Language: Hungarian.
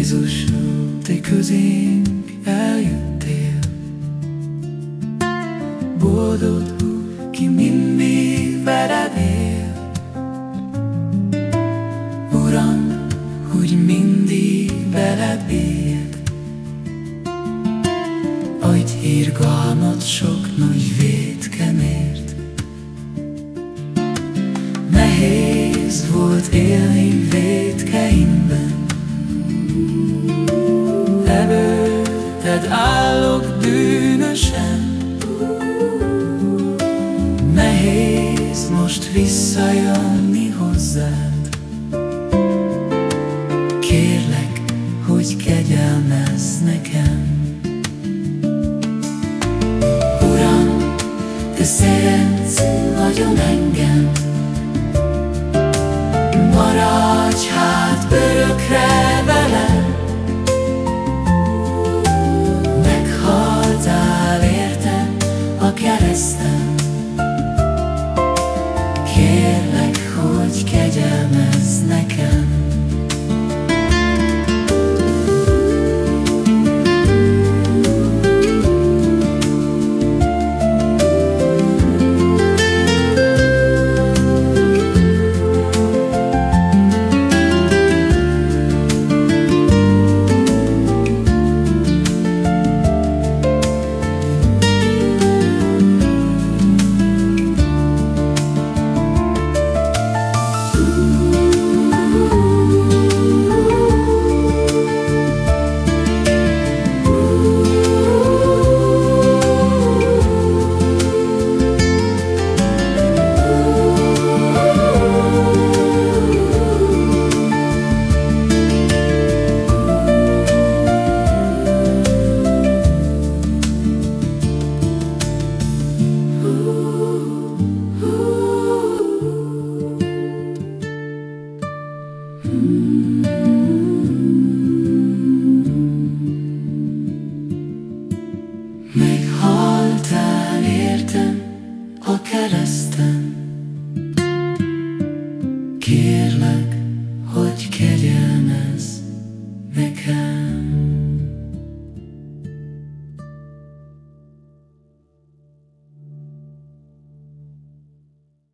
Jézus, Te közénk eljöttél. Boldog, ki mindig veled él. Uram, hogy mindig veled élt Adj irgalmat sok nagy vétkemért Nehéz volt élni Előtted állok bűnösen. Nehéz most visszajönni hozzád Kérlek, hogy kegyelmezz nekem. Uram, te szeretsz nagyon Meghaltál értem a kereszten.